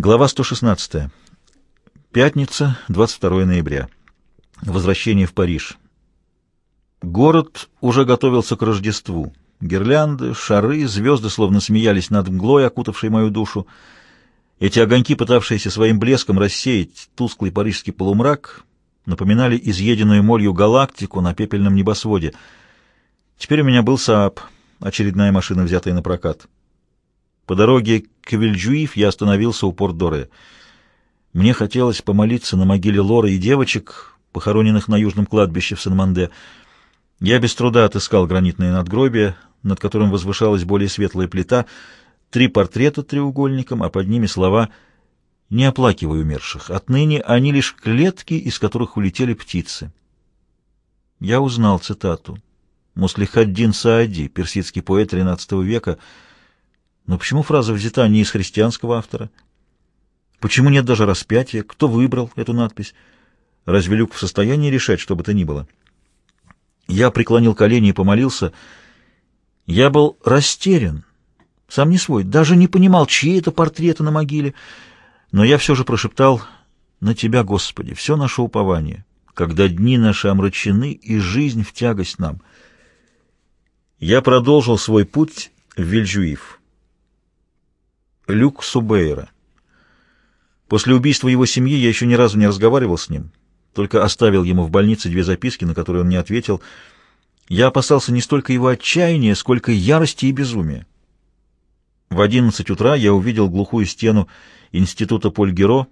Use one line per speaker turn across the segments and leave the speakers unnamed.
Глава 116. Пятница, 22 ноября. Возвращение в Париж. Город уже готовился к Рождеству. Гирлянды, шары, звезды словно смеялись над мглой, окутавшей мою душу. Эти огоньки, пытавшиеся своим блеском рассеять тусклый парижский полумрак, напоминали изъеденную молью галактику на пепельном небосводе. Теперь у меня был Сааб, очередная машина, взятая на прокат. По дороге к Вильджуив я остановился у Порт-Доре. Мне хотелось помолиться на могиле Лоры и девочек, похороненных на южном кладбище в Сан-Манде. Я без труда отыскал гранитное надгробие, над которым возвышалась более светлая плита, три портрета треугольником, а под ними слова «Не оплакивай умерших. Отныне они лишь клетки, из которых улетели птицы». Я узнал цитату. Муслихаддин Саади, персидский поэт XIII века, — но почему фраза взята не из христианского автора? Почему нет даже распятия? Кто выбрал эту надпись? Разве Люк в состоянии решать, что бы то ни было? Я преклонил колени и помолился. Я был растерян, сам не свой, даже не понимал, чьи это портреты на могиле. Но я все же прошептал «На Тебя, Господи, все наше упование, когда дни наши омрачены и жизнь в тягость нам». Я продолжил свой путь в Вильжуив. Люк Субейра. После убийства его семьи я еще ни разу не разговаривал с ним, только оставил ему в больнице две записки, на которые он не ответил. Я опасался не столько его отчаяния, сколько ярости и безумия. В одиннадцать утра я увидел глухую стену института Поль-Геро,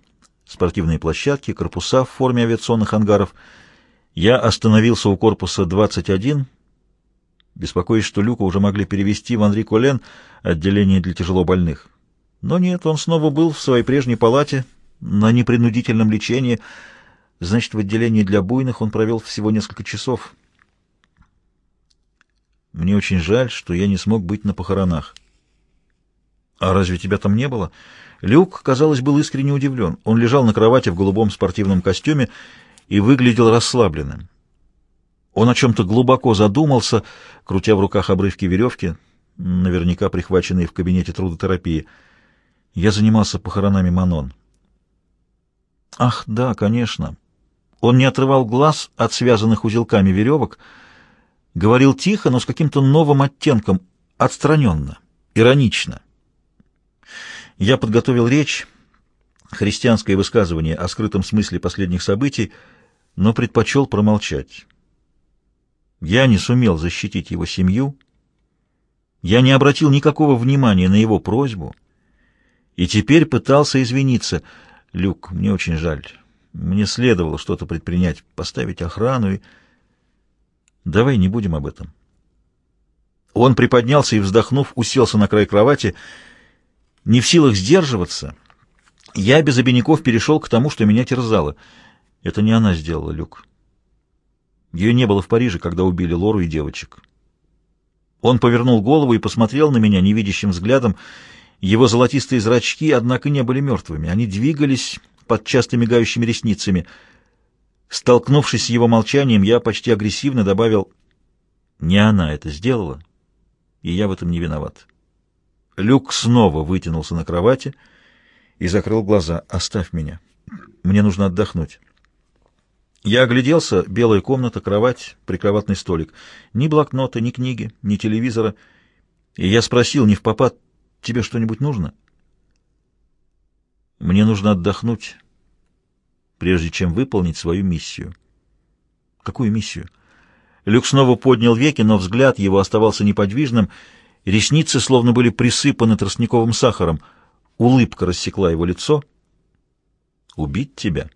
спортивные площадки, корпуса в форме авиационных ангаров. Я остановился у корпуса 21, беспокоясь, что Люка уже могли перевести в Анри Колен, отделение для тяжелобольных. Но нет, он снова был в своей прежней палате на непринудительном лечении. Значит, в отделении для буйных он провел всего несколько часов. Мне очень жаль, что я не смог быть на похоронах. А разве тебя там не было? Люк, казалось, был искренне удивлен. Он лежал на кровати в голубом спортивном костюме и выглядел расслабленным. Он о чем-то глубоко задумался, крутя в руках обрывки веревки, наверняка прихваченные в кабинете трудотерапии. Я занимался похоронами Манон. Ах, да, конечно. Он не отрывал глаз от связанных узелками веревок, говорил тихо, но с каким-то новым оттенком, отстраненно, иронично. Я подготовил речь, христианское высказывание о скрытом смысле последних событий, но предпочел промолчать. Я не сумел защитить его семью, я не обратил никакого внимания на его просьбу — и теперь пытался извиниться. «Люк, мне очень жаль. Мне следовало что-то предпринять, поставить охрану и...» «Давай не будем об этом». Он приподнялся и, вздохнув, уселся на край кровати. Не в силах сдерживаться, я без обиняков перешел к тому, что меня терзало. Это не она сделала, Люк. Ее не было в Париже, когда убили Лору и девочек. Он повернул голову и посмотрел на меня невидящим взглядом, его золотистые зрачки, однако, не были мертвыми. Они двигались под часто мигающими ресницами. Столкнувшись с его молчанием, я почти агрессивно добавил «Не она это сделала, и я в этом не виноват». Люк снова вытянулся на кровати и закрыл глаза. «Оставь меня. Мне нужно отдохнуть». Я огляделся. Белая комната, кровать, прикроватный столик. Ни блокнота, ни книги, ни телевизора. И я спросил, не в попад, Тебе что-нибудь нужно? Мне нужно отдохнуть, прежде чем выполнить свою миссию. Какую миссию? Люк снова поднял веки, но взгляд его оставался неподвижным, ресницы словно были присыпаны тростниковым сахаром. Улыбка рассекла его лицо. «Убить тебя?»